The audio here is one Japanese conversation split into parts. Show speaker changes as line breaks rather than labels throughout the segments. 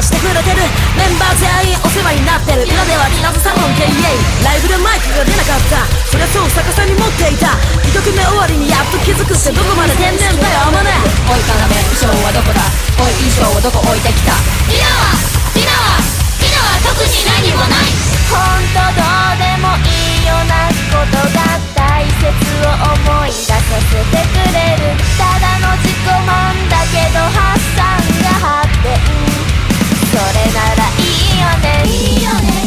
して
くれてる。メンバー全員お世話になってる。今では2ナズサロン KA ライブでマイクが出なかった。そりゃそう逆さに持っていた。2曲目終わりにやっと気づくってどこまで天然だよ。マネおいかなめ衣装はどこだ？おい衣装はどこ置いてきた？
リナはリナはリナは特に何もない。
本当どうでもいいようなことが大切を思い出させてくれる。ただの自己満だけど発散が発展。それならいいよね。いいよね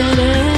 気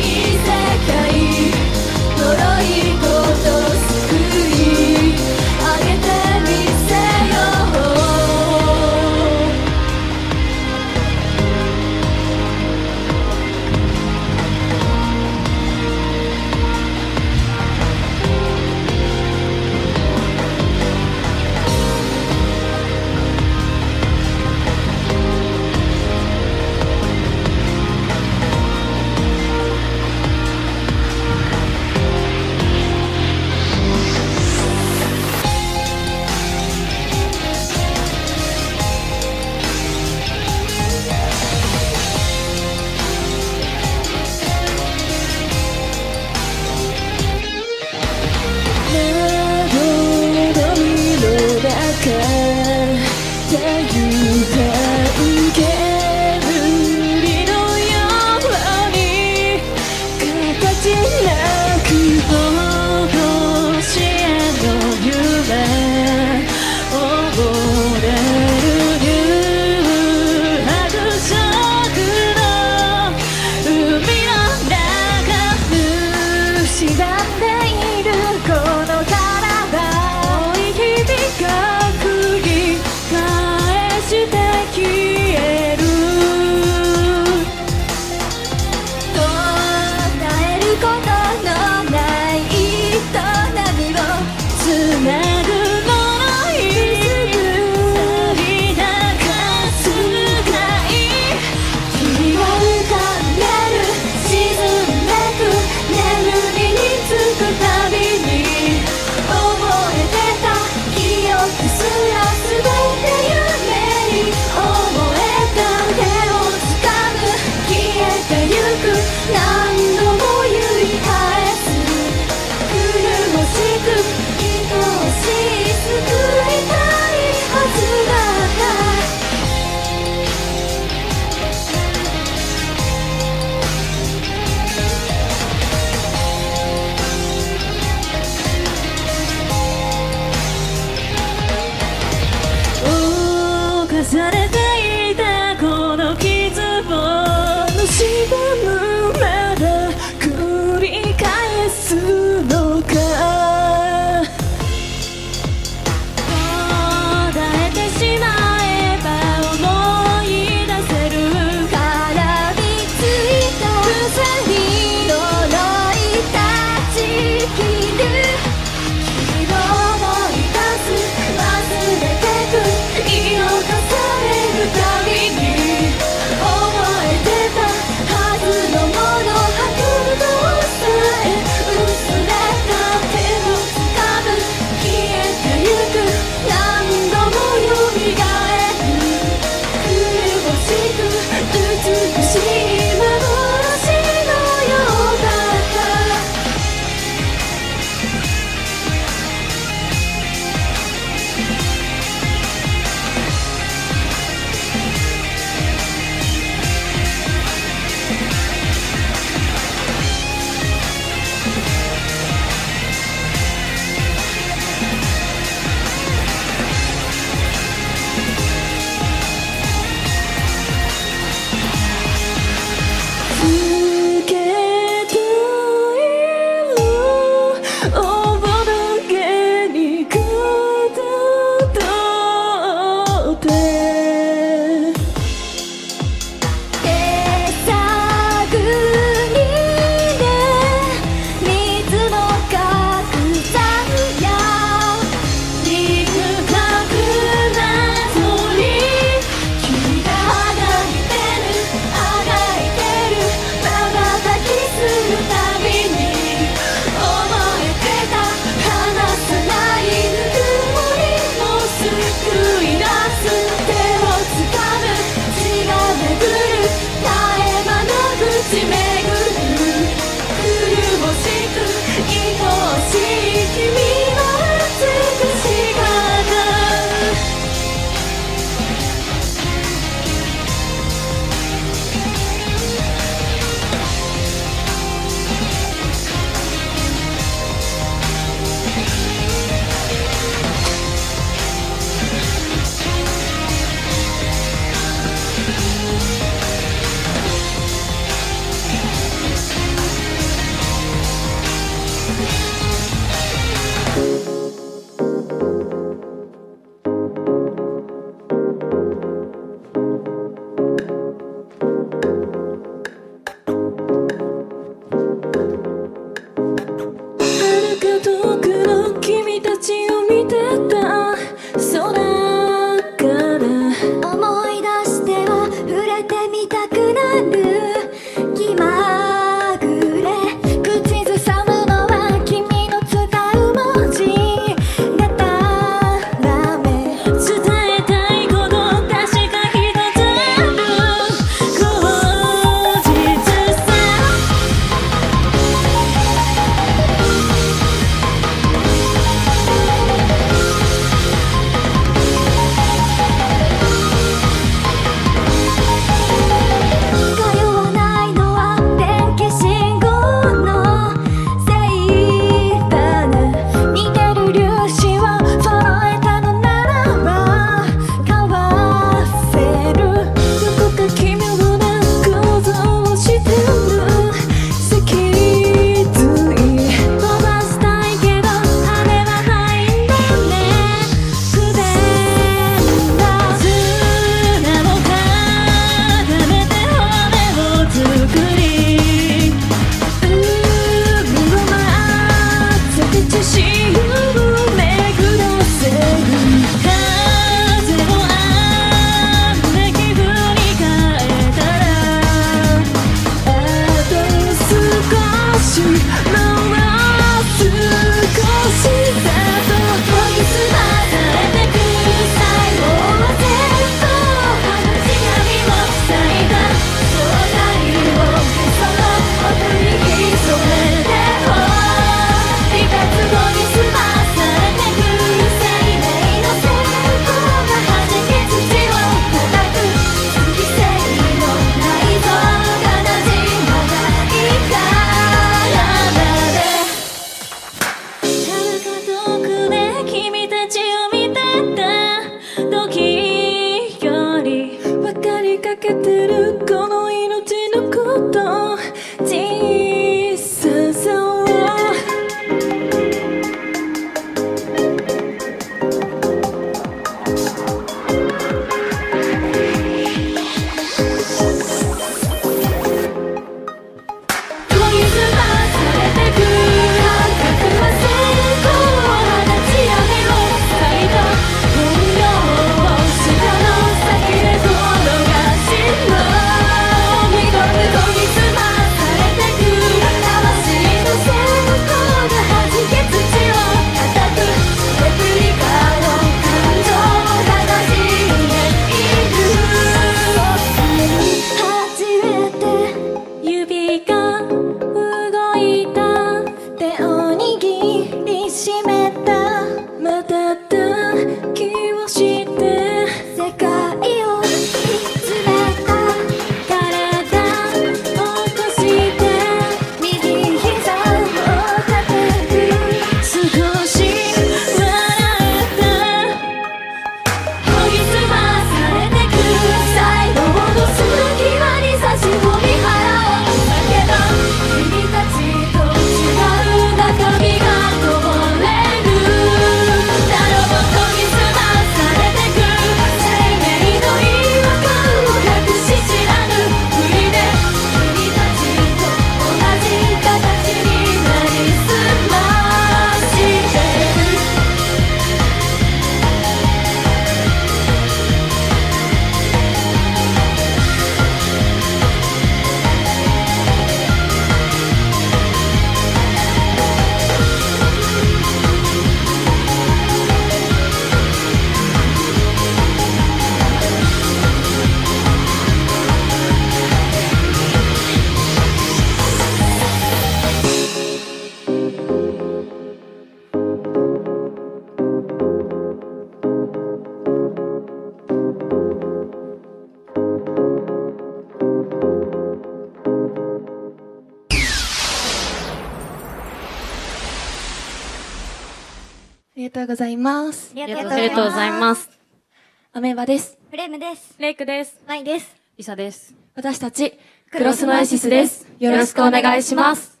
で
す。
レ
イクです。
マイです。
リサです。
私たち、クロスノエシスです。よろしくお願いします。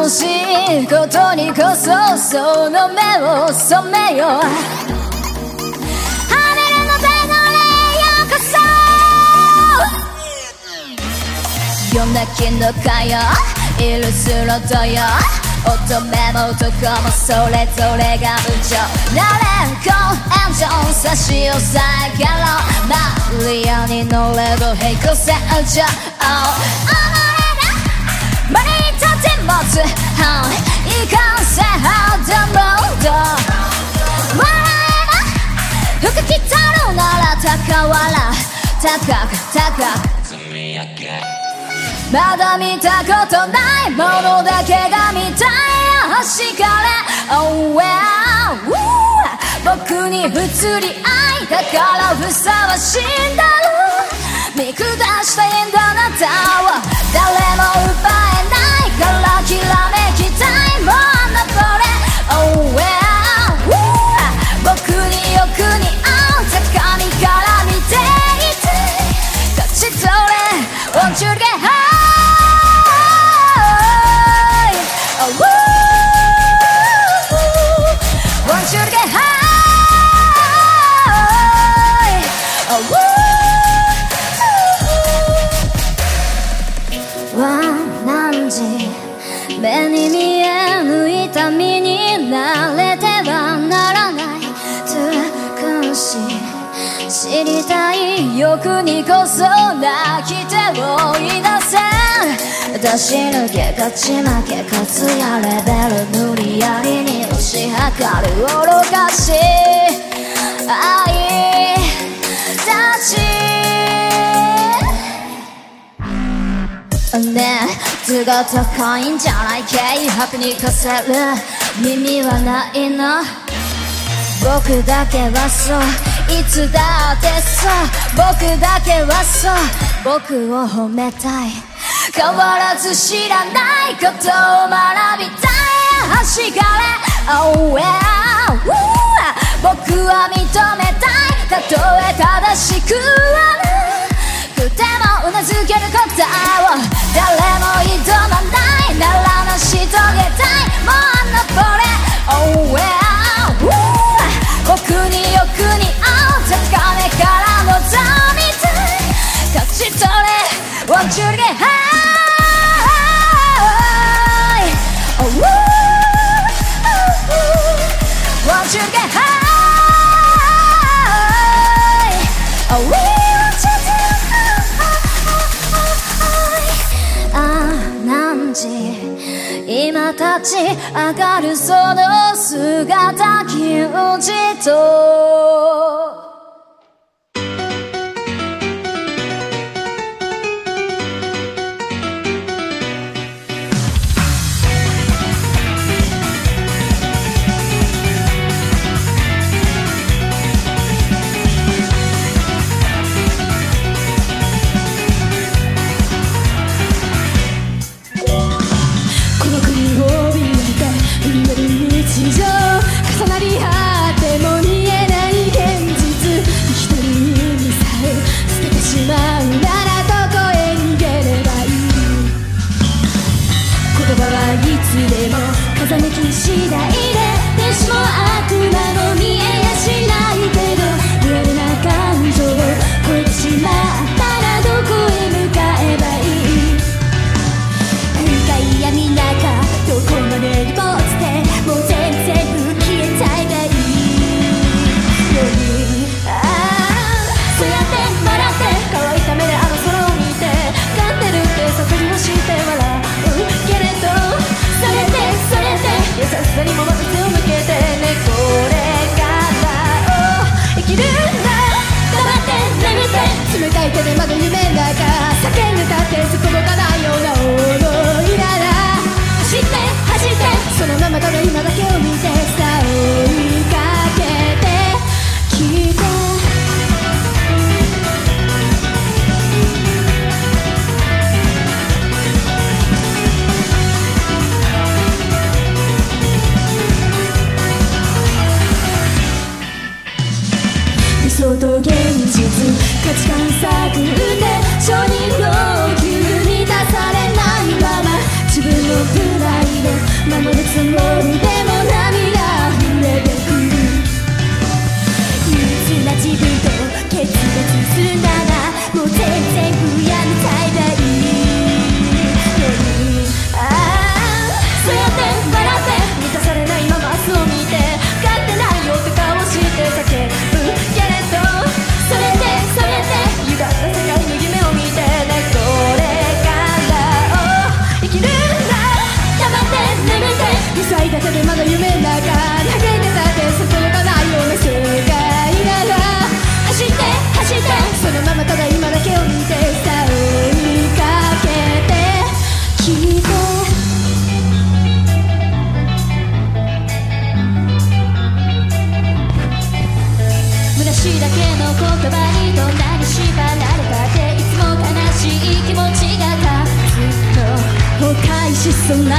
楽しいことにこそその目を染めよう「花の手のれようこそ」「夜泣きのかよいるスロッよ」乙女も男もそれぞれが無情なれんこ炎上差しをえかろマリアに乗れば平行線上、はいかんせドード。笑え服着たならわら。高く高く。まだ見たことないものだけが見たい欲しがれ Oh well、wow. 僕に移り合いだからふさわしいんだろう。見下したいんだあなたを誰も奪えからにこそ泣き手をい出せ。出し抜け勝ち負け勝つやレベル無理やりに推し量る愚かし。い愛たち。ねえ図が高いんじゃない？軽薄に課せる。耳はないの。僕だけはそう。いつだってそう僕だけはそう僕を褒めたい。変わらず知らないことを学びたい。走がれ Oh yeah Woo 僕は認めたい。たとえ正しくは。なくてもうなずける答えを誰も挑まない。なら成し遂げたい。もうあのこれ。Oh well Woo 僕によく似合う高めから望みたい勝ち取れ Want you get high Oh woo Want you get high Oh Won't you to high ああ何時今立ち上がるその姿金じと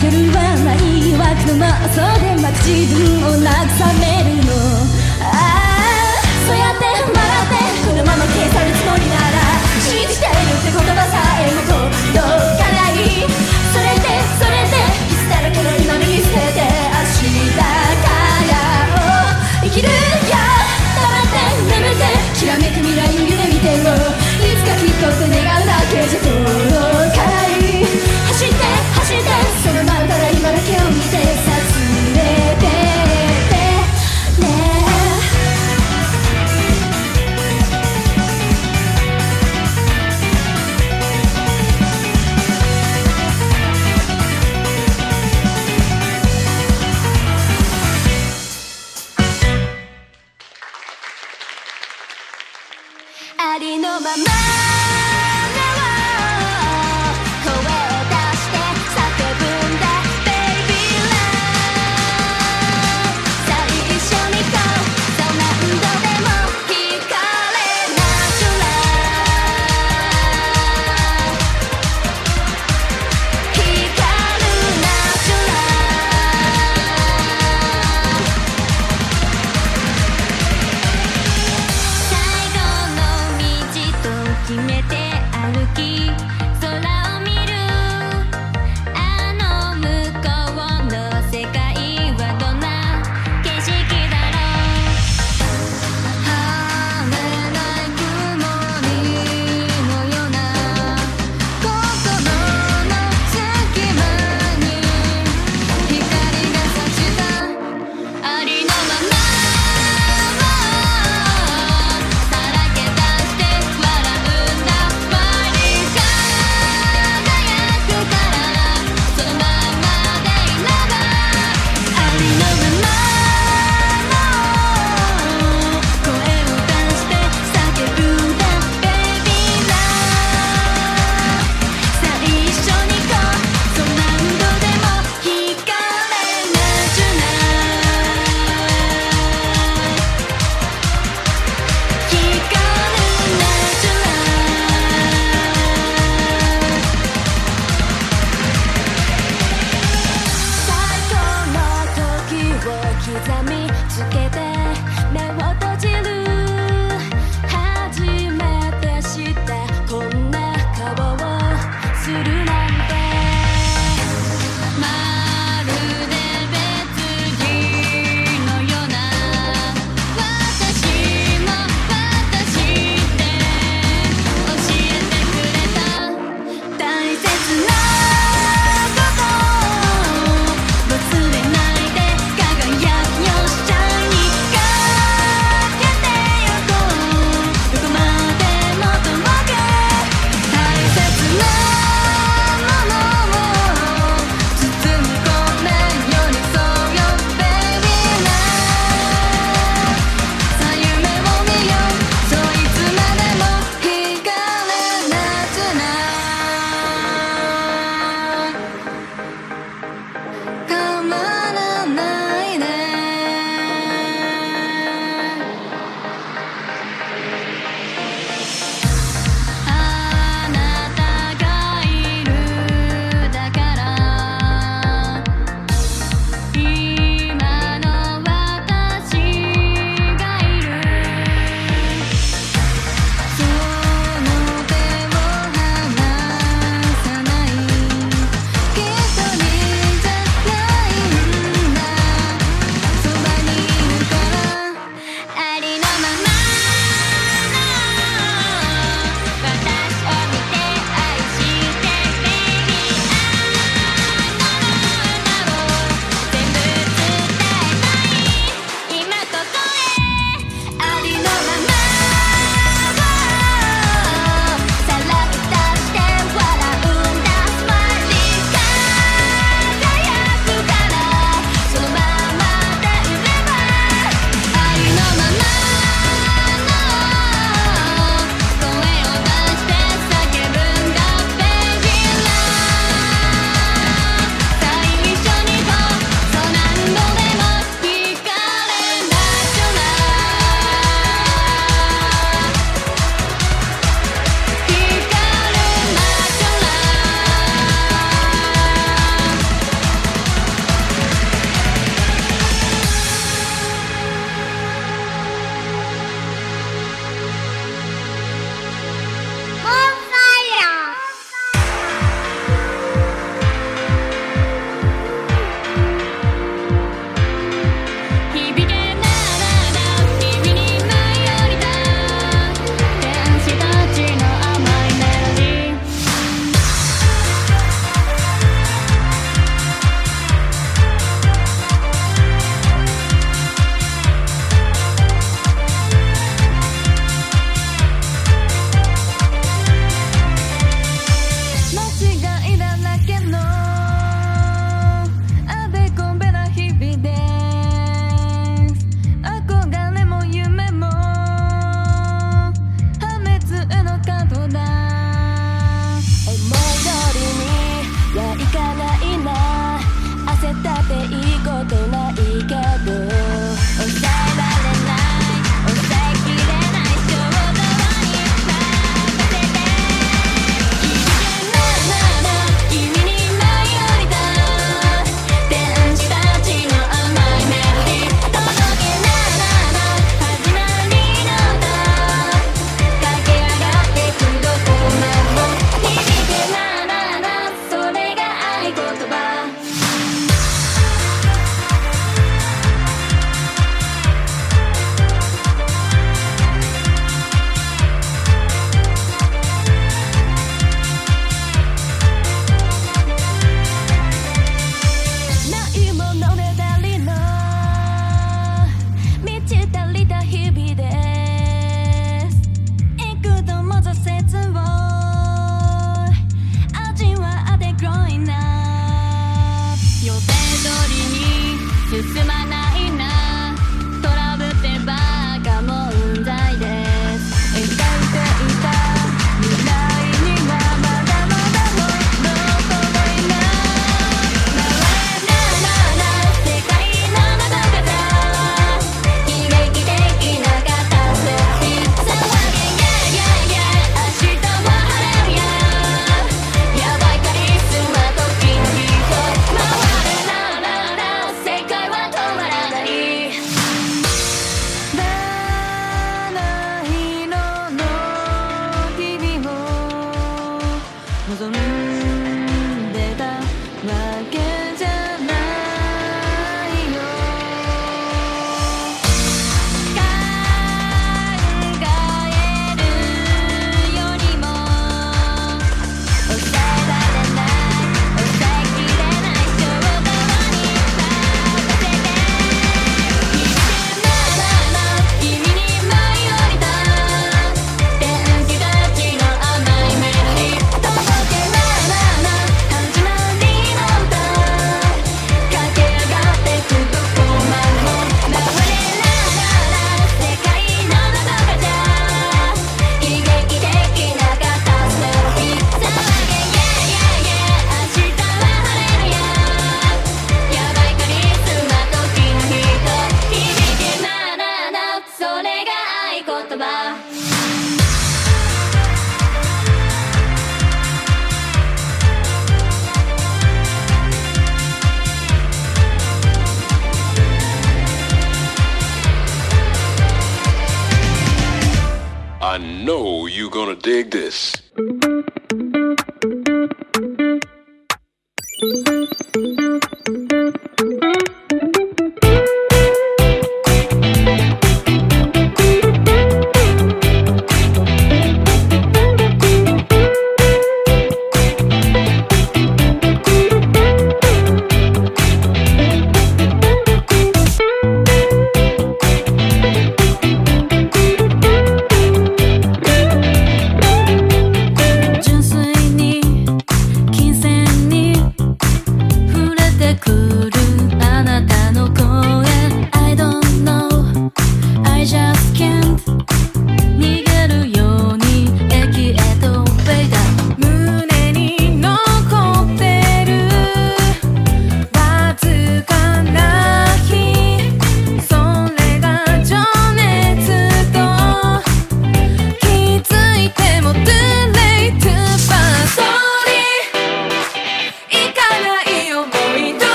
夜はない枠の妄想でまく自分を慰め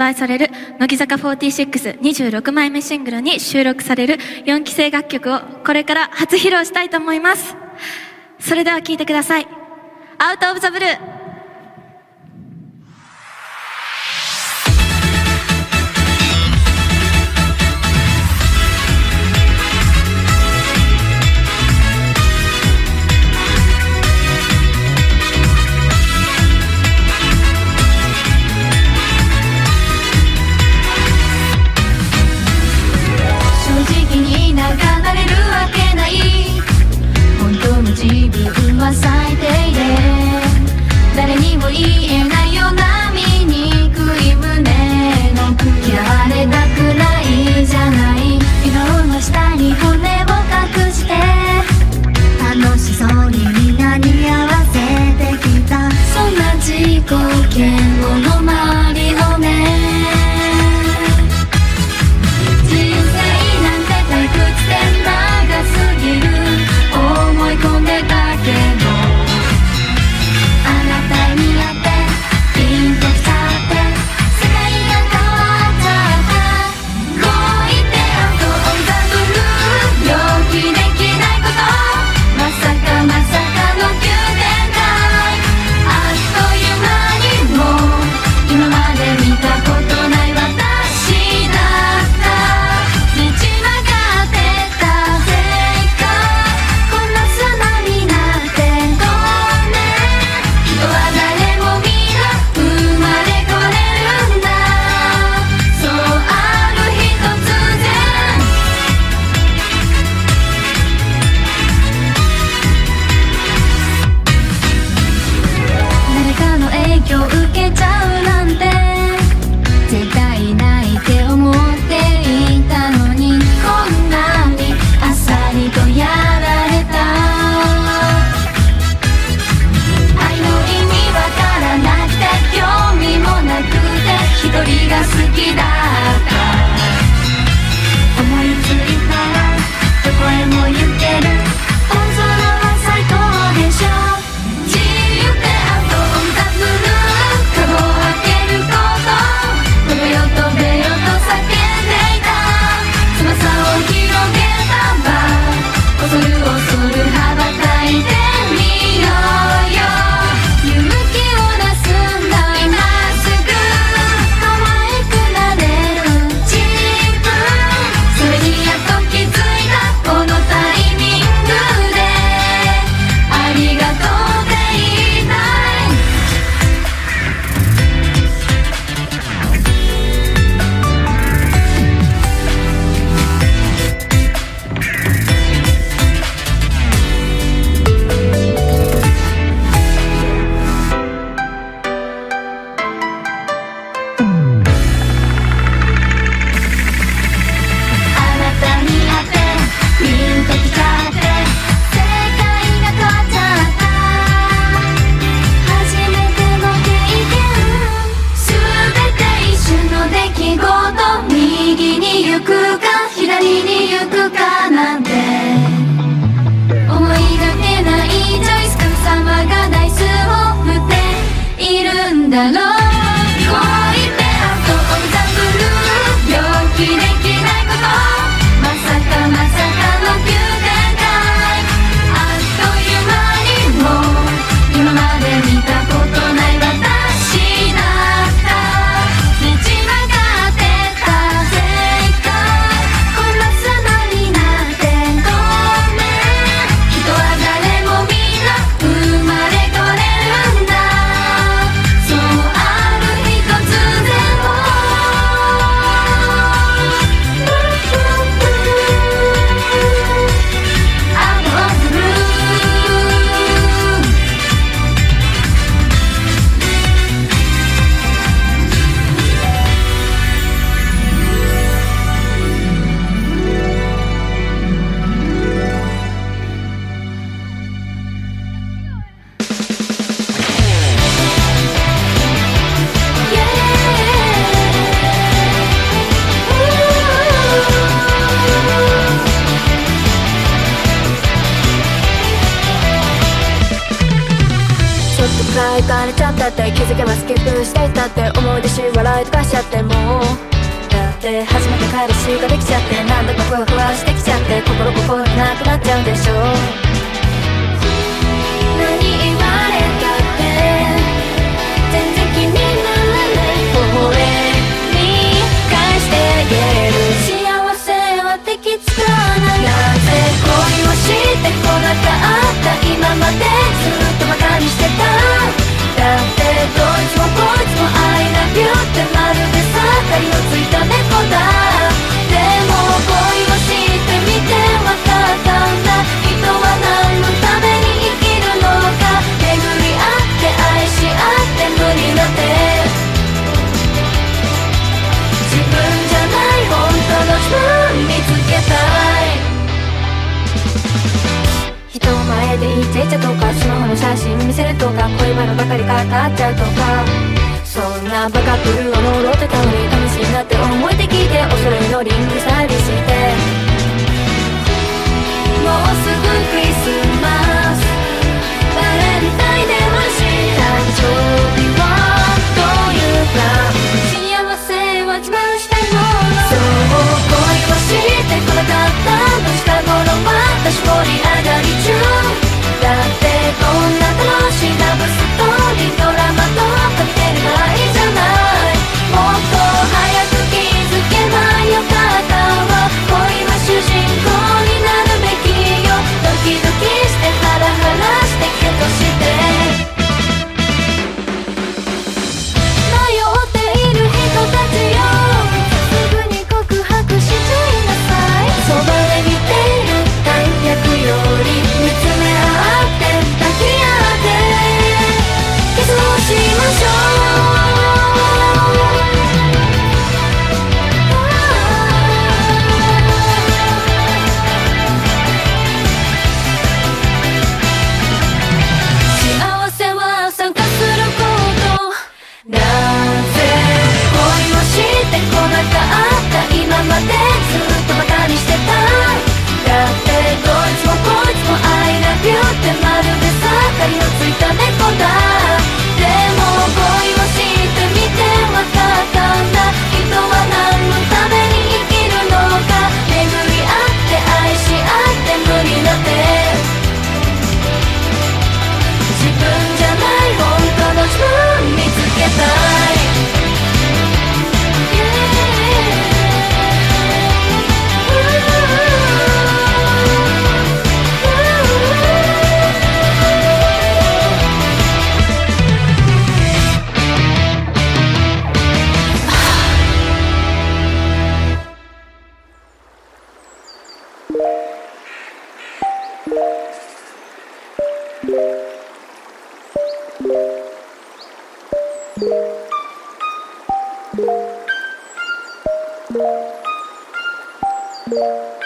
売される乃木坂4626枚目シングルに収録される4期生楽曲をこれから初披露したいと思います。それでは聴いてください「アウト・オブ・ザ・ブルー」
Thank you.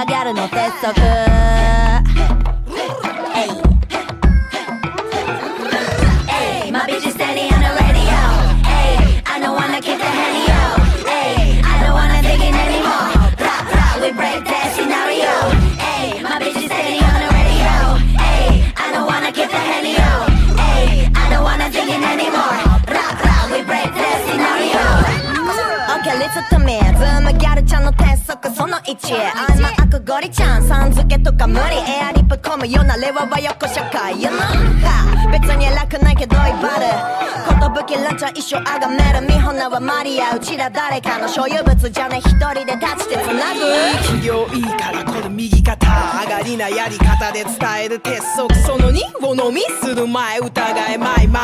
がギャルの鉄則。か無理エアリップ込むようなレワは横社会 You know 別に偉くないけど威張る寿ランチャー一生あがめる美穂菜はマリアうちら誰かの所有物じゃね一人で立ちてつなぐ。
企業いいからこれ右肩上がりなやり方で伝える鉄則。その2を飲みする前疑えマイマイ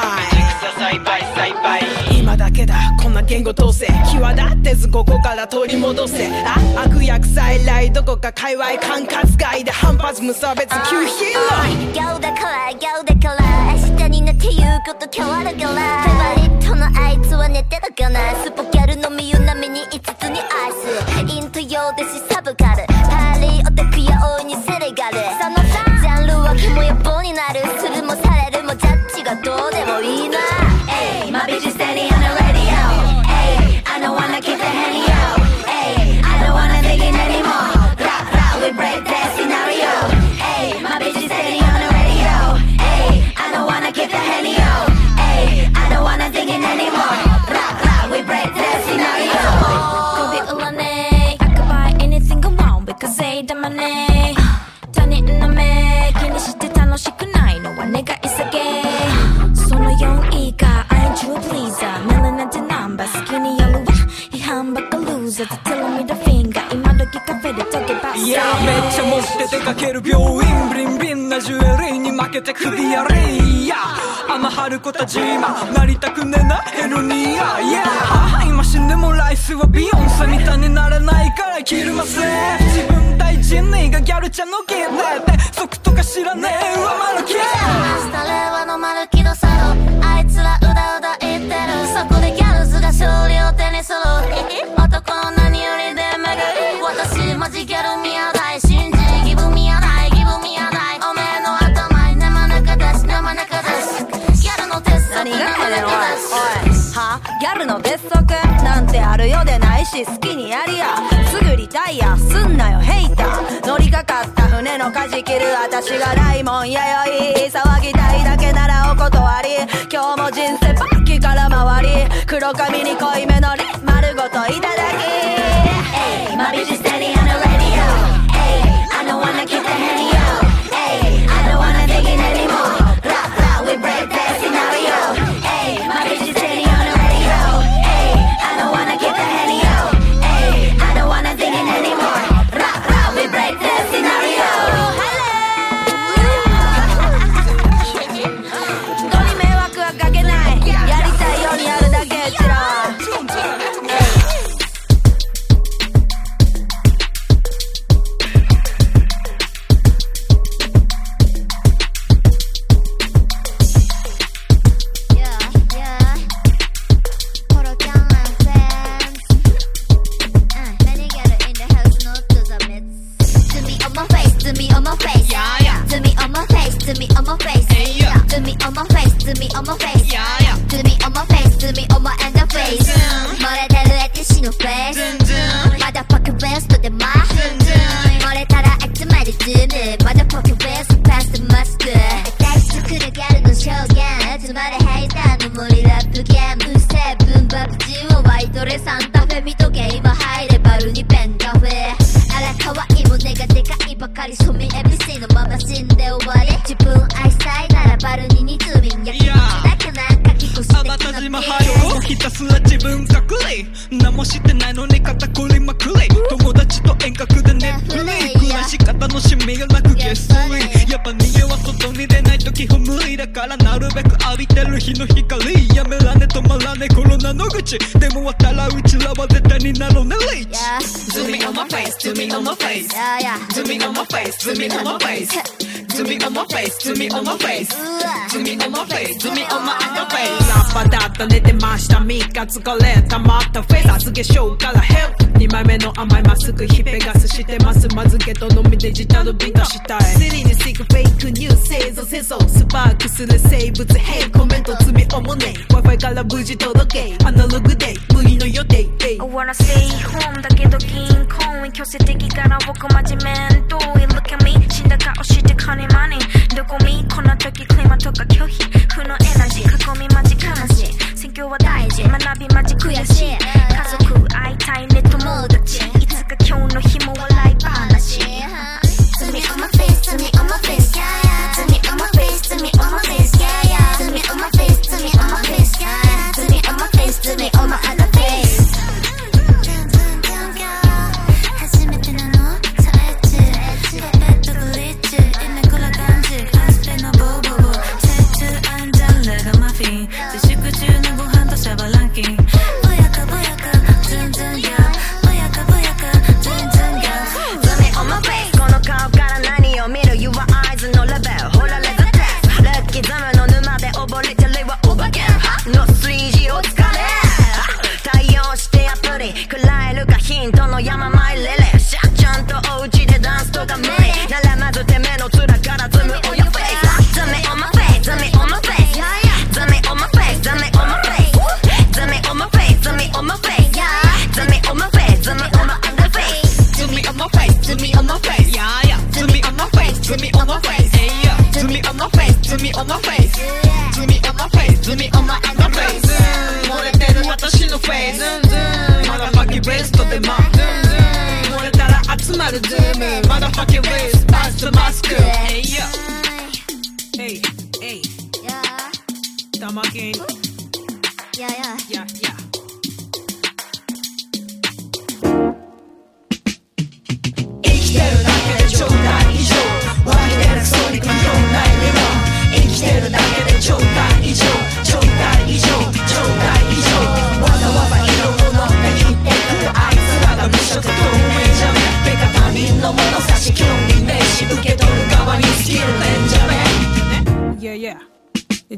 栽培栽培今だけだこんな言語統制。際立ってずここから取り戻せ。あ悪役再来どこか界隈管轄外で反発無差別急ヒーロー
だから今日だから。明日になって言うこと変わるから。フェバリットのあいつは寝てるかな。スポギャルのみゆなみに5つにアイス。イント用ですサブカル。パーリーオタクや大いにセレガル。そのジャンル分けも野望になる。するもされるもジャッジがどうでもいいな。
っ
て出かける病院ブリンビンなジュエリーに負けて首やれいや甘春子たち今なりたくねなヘルニア。いや今死んでもライスはビヨンセみたいにならないから切るませ自分大事にがギャルちゃんのゲームで即とか知らねえ。上回る気
明日令和のマルキの鉄則
なんてあるようでないし好きにやりや。すぐリタイア。すんなよヘイター。乗りかかった船の舵切る私がないもんやよい騒ぎたいだけならお断り。今日も人生バッキから回り。黒髪に濃いめのり丸ごといただき。Hey, my bitch is steady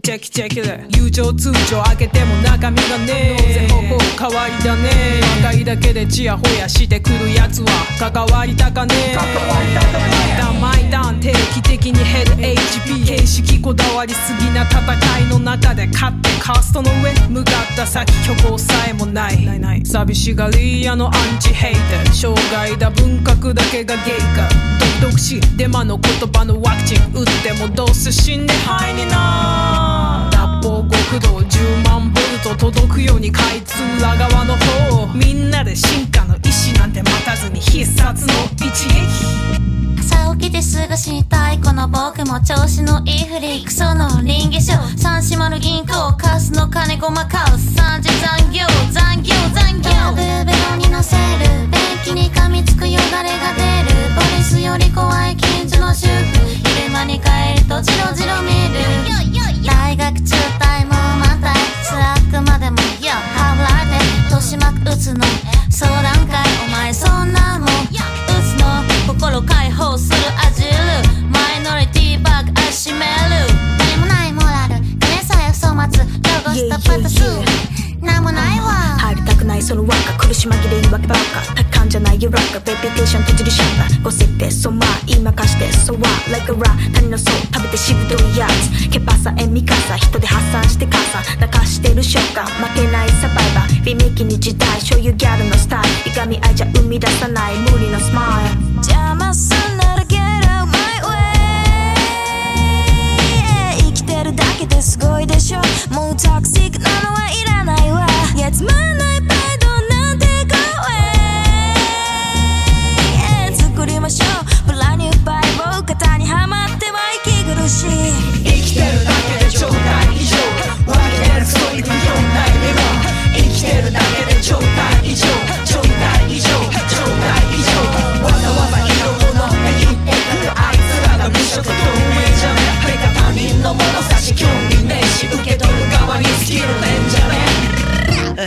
チェキチェキで友情通常開けても中身がねえ。ほぼ可愛いだね若いだけでチヤホヤしてくるやつは関わりたかねえ。毎段定期的に減る HP 形式こだわりすぎな戦いの中で勝ってカーストの上向かった先虚構さえもない。寂しがり屋のアンチヘイト障害だ文革だけがゲイか。独特しデマの言葉のワクチン打ってもどうせ死んで肺にな脱速10万歩ルト届くように開通裏側の方みんなで進化の意志なんて待たずに必殺の一撃
朝起きてすぐ死にたいこの僕も調子のいいフリークソの臨下書三島の銀行カスの金ごまかす三時残業残業残業ブルベロに乗せる便器に噛みつくよ。だれが出るポリスより怖い近所の主婦昼間に帰るとジロジロ見る大学中退も満タイスラッくまでもよハブライで豊島区打つの相談会お前そんなもん打つの心解放するアジル。マイノリティバッグ足閉める何もないモラル。金さえ粗末。汚したパタス。なんもないわ。
入りたくないその輪が苦し紛れ言い訳ばっか。多感じゃないよラッカレピュテーション閉じるシャンバーご設定そま今貸してそわ。Like a ra 他人の層食べてしぶといやつ。ケパサエミカサ人で発散して母さん泣かしてる瞬間負けないサバイバー。ビミキに時代醤油ギャルのスタイル。いがみ合いじゃ生み出さない。無理のスマイル。
邪魔すんなだけですごいでしょ。もうトクシックなのはいらないわ。いやつまんないプライドなんてかわいい。ええ作りましょう。プラニューバイブ肩にはまっては息苦しい。
生きてるな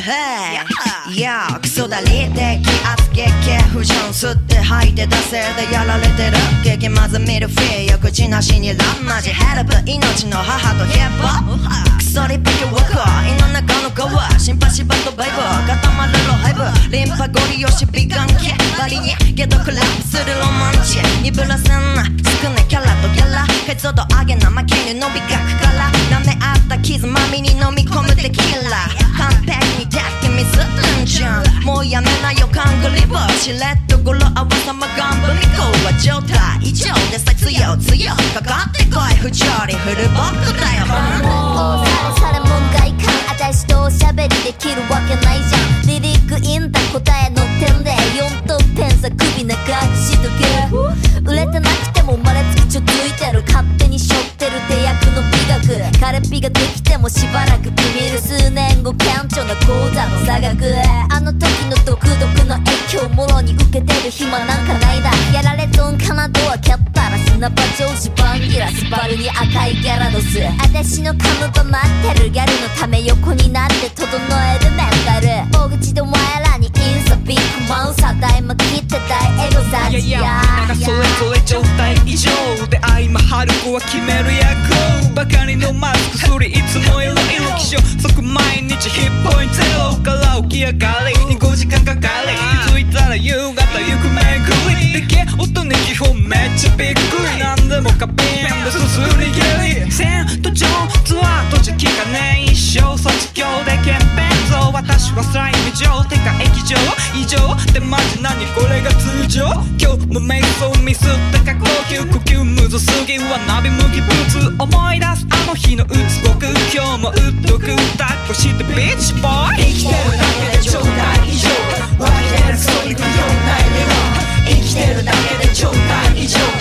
Yeah. Yeah. Yeah.
吸って吐いて惰性でやられてる激まずミルフィーよ口なしにランマジヘルプ命の母とヒップホップクソリピケワカ胃の中の皮シンパシバとバイブ固まるロハイブ。リンパゴリ押し美顔器バリにゲドクラップするロマンチ。鈍らせんな少ないキャラとギャラ。解像度上げな負けに伸びがくから。舐め合った傷まみに飲み込むテキーラ。完璧にだけミスるんじゃん。もうやめなよカングリボーしれっと語呂合わさまガンブミコは状態異常でさ強強かかってこい不調理フルボックだよ
もうされされ門外観私とおしゃべりできるわけないじゃんリリックインだ答えの点で4等ペンさ首長くしとけ売れてなくても生まれつきちょついてる勝手に背負ってる手役の学カレピができてもしばらくビビる数年後顕著な講座の差額あの時の独特の影響もろに受けてる暇なんかないだやられとんかなドア蹴ったら砂場上司バンギラスバルに赤いギャラドス私のカムバ待ってるギャルのため横になって整えるメンタル大口でお前らにインスタビッグマウスは大巻きって大エゴサ
いやいや
チや
みんながそれぞれ状態異常で相ま春子は決める役バカにのマスクすりいつも色々気象即毎日ヒップポイントゼロから起き上がりに5時間かかり気づいたら夕方行くめぐりでけ音に基本めっちゃびっくりなんでもカピンですすりげり線と上ツアーとじゃ聞かねえ一生。卒業でけんべんぞ私はスライム上てか液状異常でマジ何これが通常。今日も瞑想ミスった過呼吸呼吸むずすぎはナビ麦ブーツ。思い出すあの日のうつ僕今日もうっとく。抱っこしてビッチボーイ生きてるだけで状態異常湧き出るストリック4代目は生きてるだけで状態異常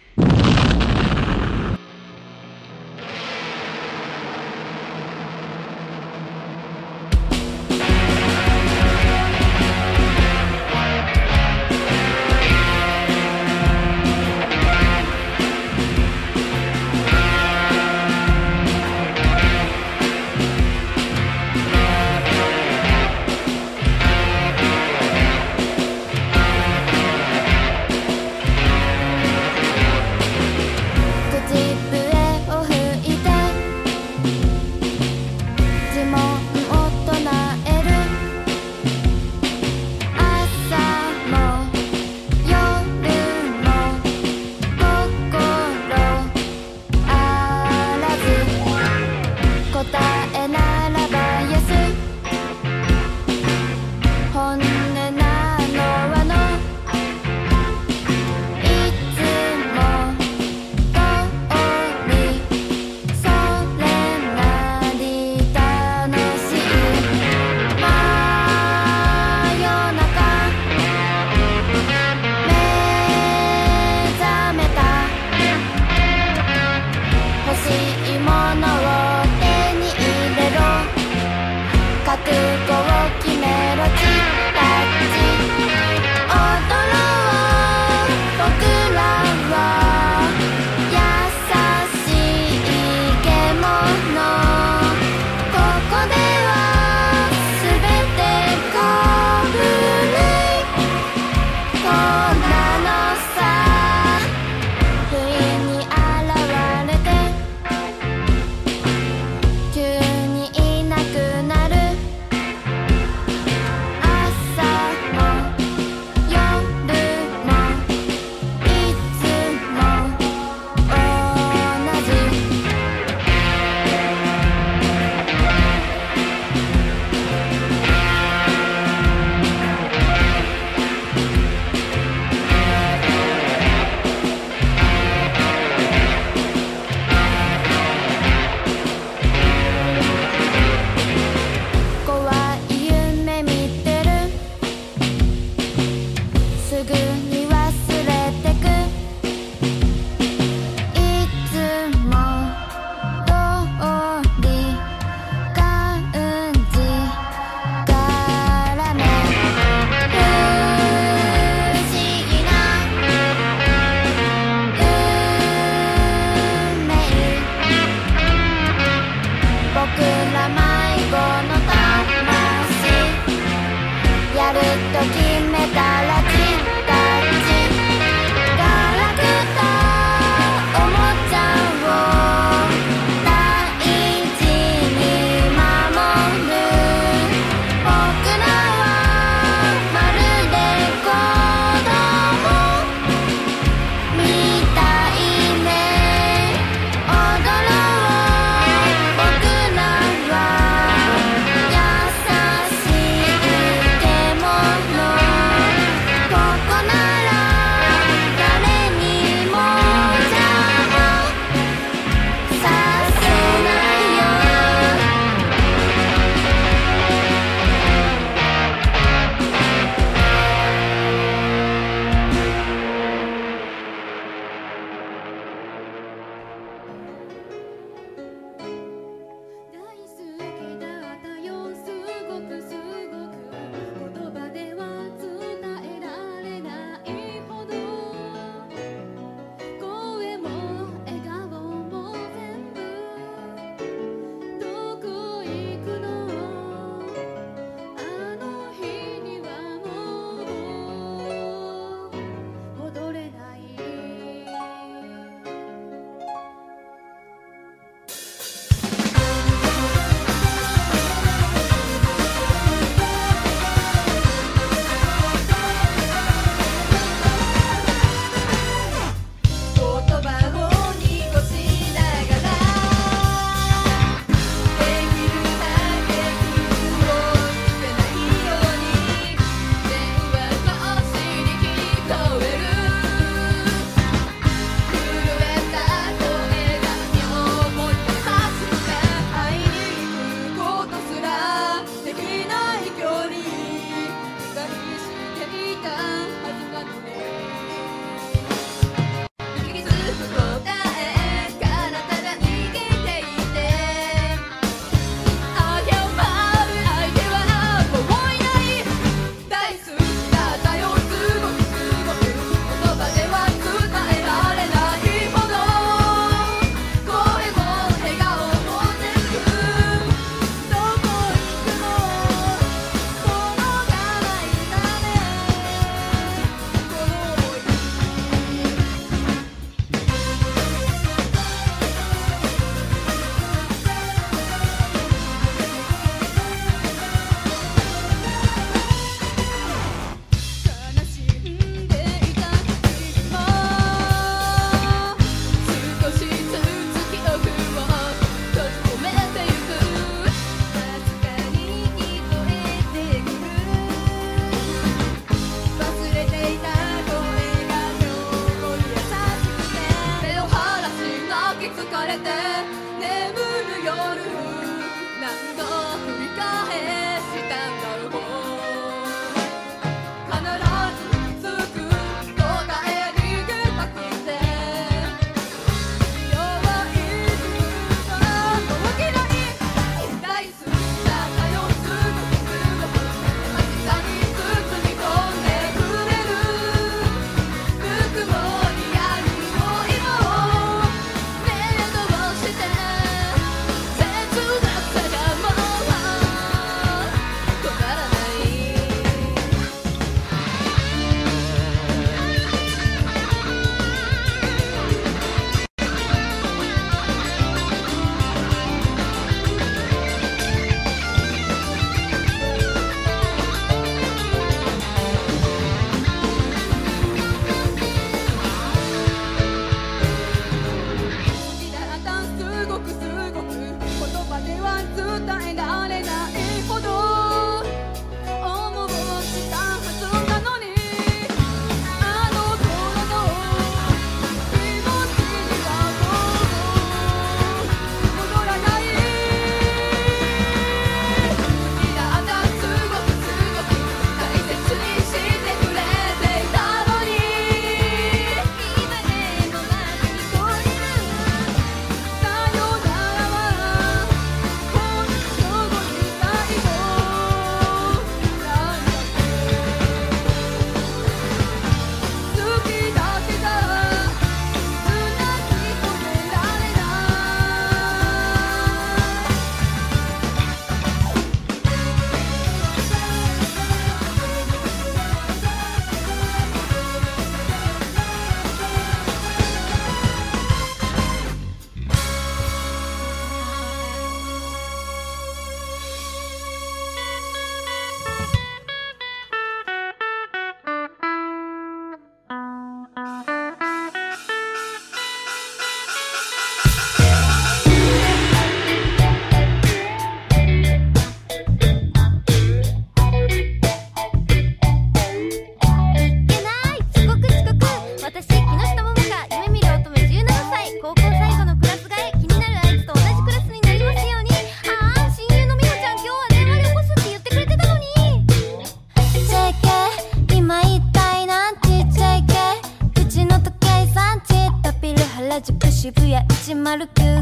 渋谷109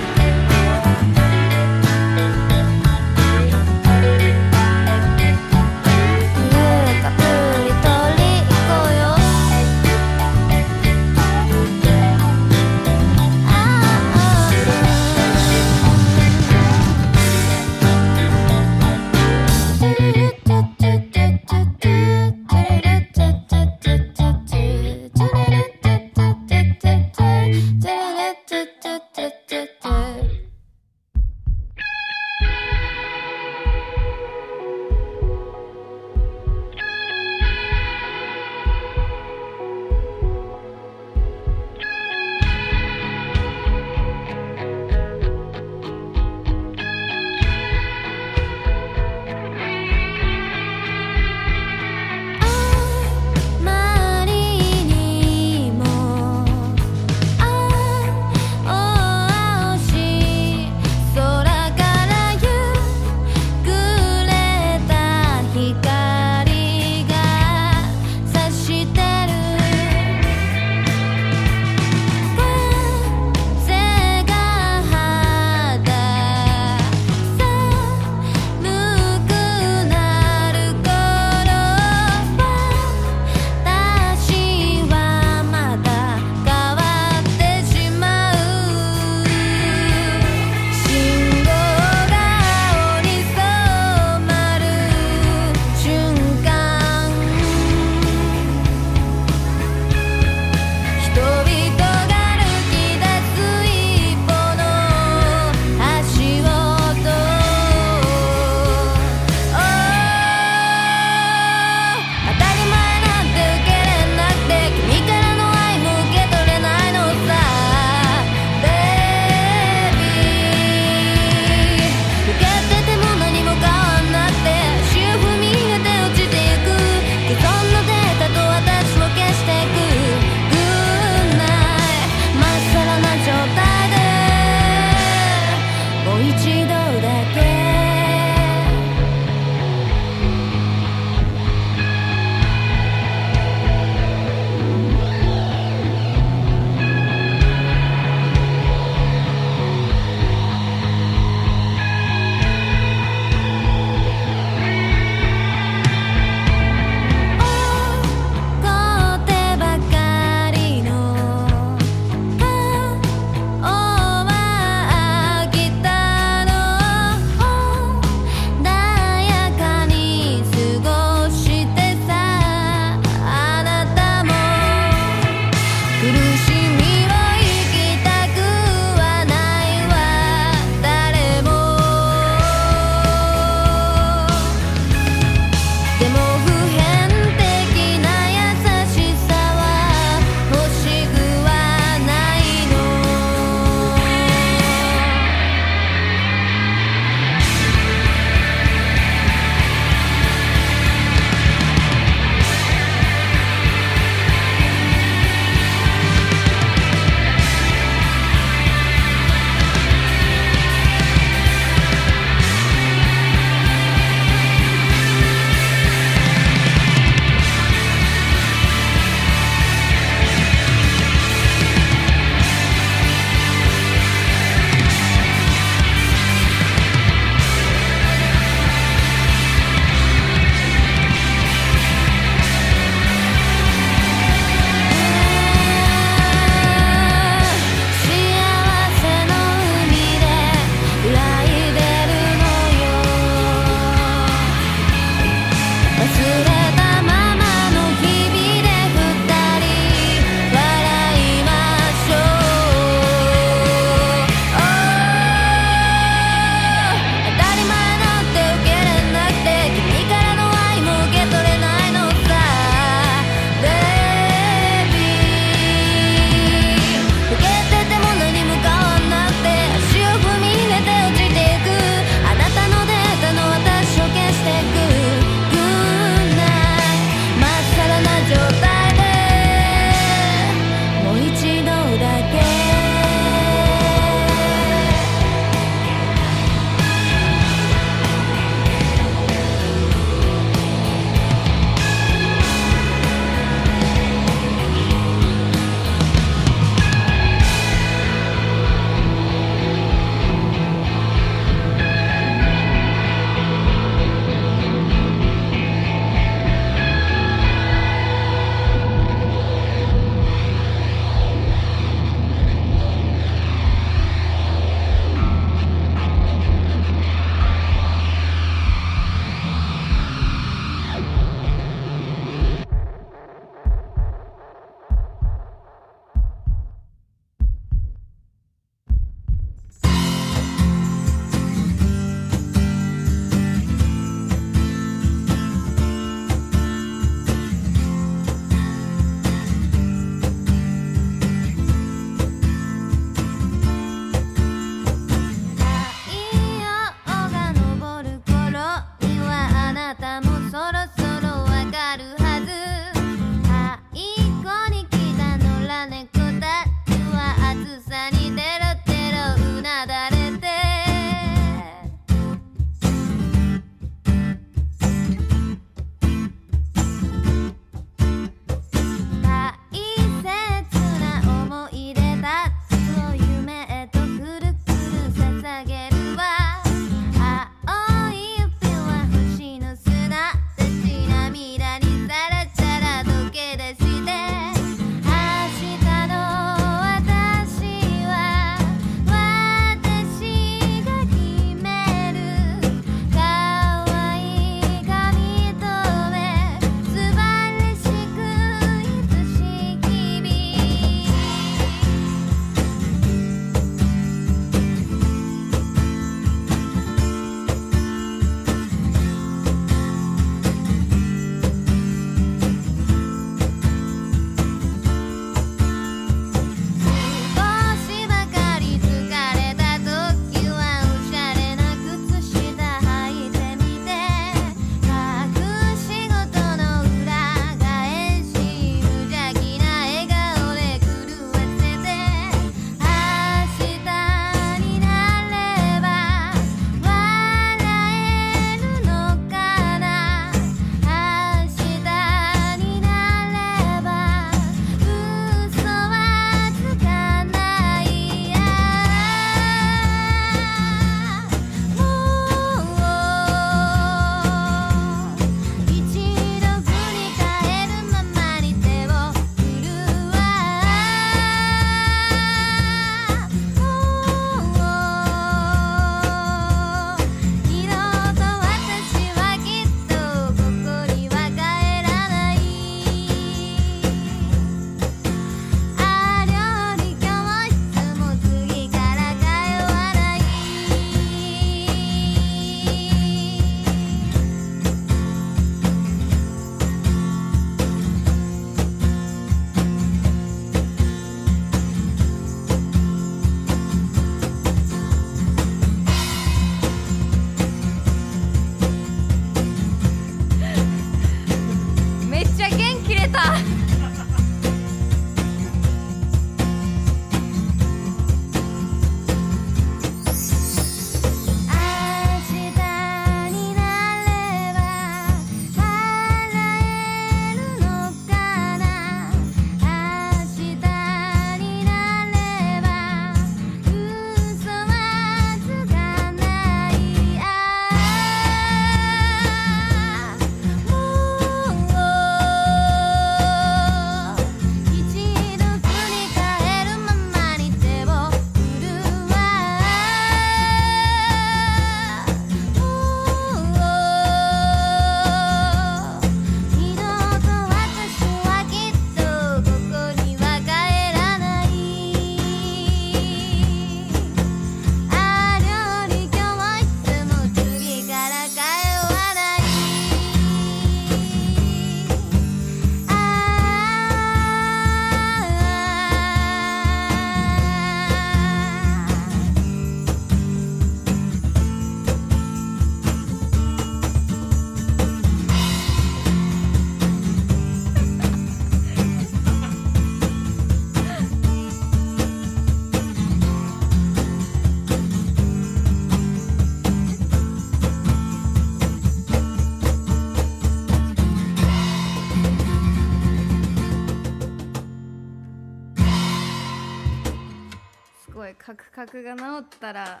覚が治ったら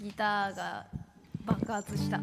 ギターが爆発した。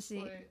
私。